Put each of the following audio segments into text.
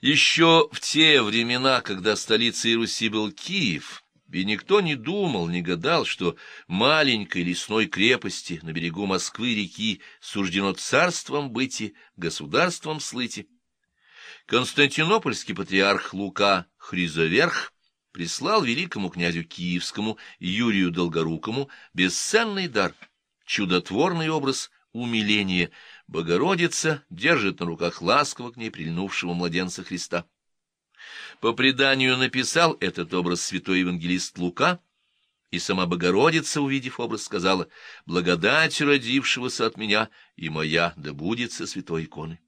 Еще в те времена, когда столицей Руси был Киев, и никто не думал, не гадал, что маленькой лесной крепости на берегу Москвы-реки суждено царством быть и государством слыть. Константинопольский патриарх Лука Хризоверх прислал великому князю Киевскому Юрию Долгорукому бесценный дар, чудотворный образ умиления. Богородица держит на руках ласково к ней прильнувшего младенца Христа. По преданию написал этот образ святой евангелист Лука, и сама Богородица, увидев образ, сказала, «Благодать родившегося от меня, и моя да будет со святой иконы».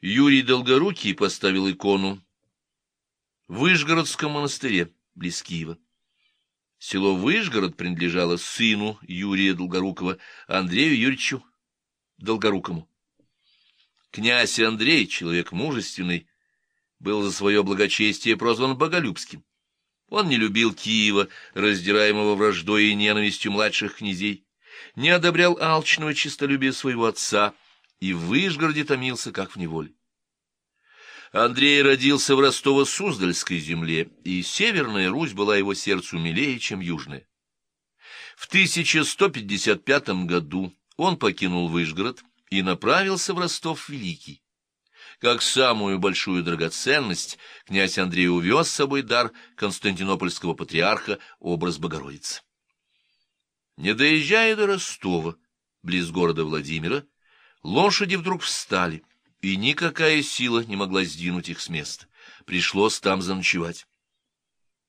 Юрий Долгорукий поставил икону в Выжгородском монастыре, близ Киева. Село Выжгород принадлежало сыну Юрия Долгорукова, Андрею Юрьевичу Долгорукому. Князь Андрей, человек мужественный, был за свое благочестие прозван Боголюбским. Он не любил Киева, раздираемого враждой и ненавистью младших князей, не одобрял алчного честолюбия своего отца и в Выжгороде томился, как в неволе. Андрей родился в Ростово-Суздальской земле, и Северная Русь была его сердцу милее, чем Южная. В 1155 году он покинул Выжгород и направился в Ростов-Великий. Как самую большую драгоценность князь Андрей увез с собой дар константинопольского патриарха образ Богородицы. Не доезжая до Ростова, близ города Владимира, лошади вдруг встали, и никакая сила не могла сдвинуть их с места. Пришлось там заночевать.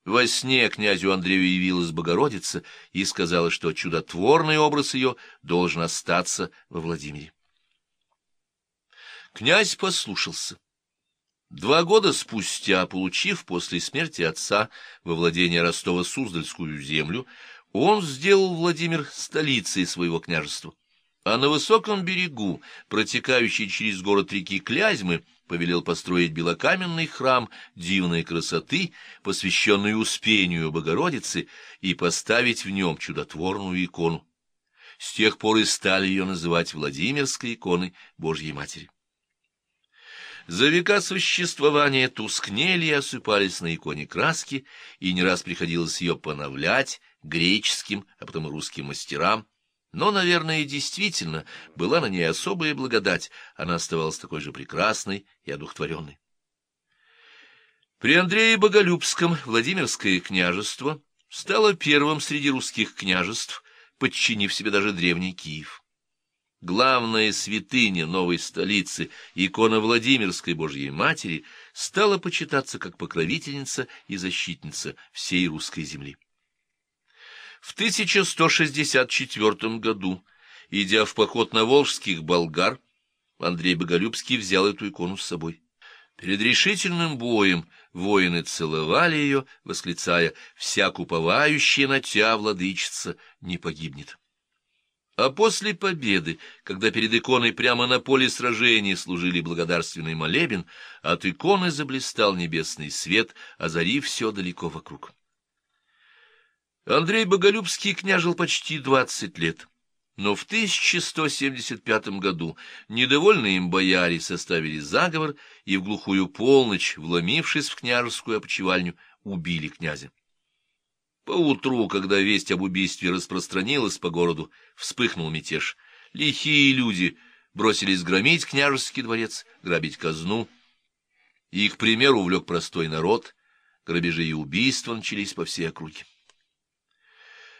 Во сне князю Андрею явилась Богородица и сказала, что чудотворный образ ее должен остаться во Владимире. Князь послушался. Два года спустя, получив после смерти отца во владение Ростова-Суздальскую землю, он сделал Владимир столицей своего княжества а на высоком берегу, протекающей через город реки Клязьмы, повелел построить белокаменный храм дивной красоты, посвященный Успению Богородицы, и поставить в нем чудотворную икону. С тех пор и стали ее называть Владимирской иконой Божьей Матери. За века существования тускнели и осыпались на иконе краски, и не раз приходилось ее поновлять греческим, а потом и русским мастерам, но, наверное, действительно была на ней особая благодать, она оставалась такой же прекрасной и одухотворенной. При Андрее Боголюбском Владимирское княжество стало первым среди русских княжеств, подчинив себе даже древний Киев. Главная святыня новой столицы, икона Владимирской Божьей Матери, стала почитаться как покровительница и защитница всей русской земли. В 1164 году, идя в поход на волжских болгар, Андрей Боголюбский взял эту икону с собой. Перед решительным боем воины целовали ее, восклицая «Вся куповающая на тя, владычица, не погибнет». А после победы, когда перед иконой прямо на поле сражения служили благодарственный молебен, от иконы заблистал небесный свет, озарив все далеко вокруг. Андрей Боголюбский княжил почти двадцать лет, но в 1175 году недовольные им бояре составили заговор и в глухую полночь, вломившись в княжескую опочивальню, убили князя. Поутру, когда весть об убийстве распространилась по городу, вспыхнул мятеж. Лихие люди бросились громить княжеский дворец, грабить казну. Их пример увлек простой народ, грабежи и убийства начались по всей округе.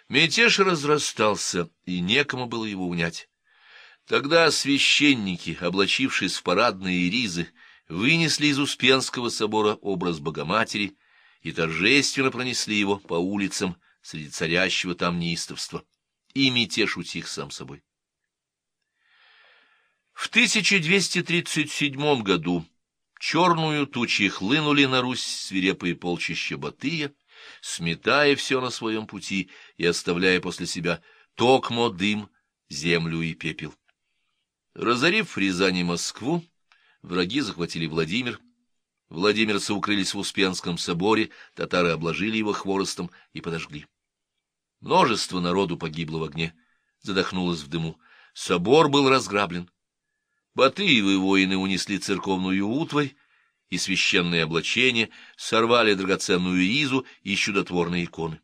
Мятеж разрастался, и некому было его унять. Тогда священники, облачившись в парадные ризы, вынесли из Успенского собора образ Богоматери и торжественно пронесли его по улицам среди царящего там неистовства. И мятеж утих сам собой. В 1237 году черную тучи хлынули на Русь свирепые полчища Батыя, сметая все на своем пути и оставляя после себя токмо дым, землю и пепел. Разорив Рязань и Москву, враги захватили Владимир. Владимирцы укрылись в Успенском соборе, татары обложили его хворостом и подожгли. Множество народу погибло в огне, задохнулось в дыму. Собор был разграблен. Батыевы воины унесли церковную утварь и священные облачения, сорвали драгоценную ризу и чудотворные иконы.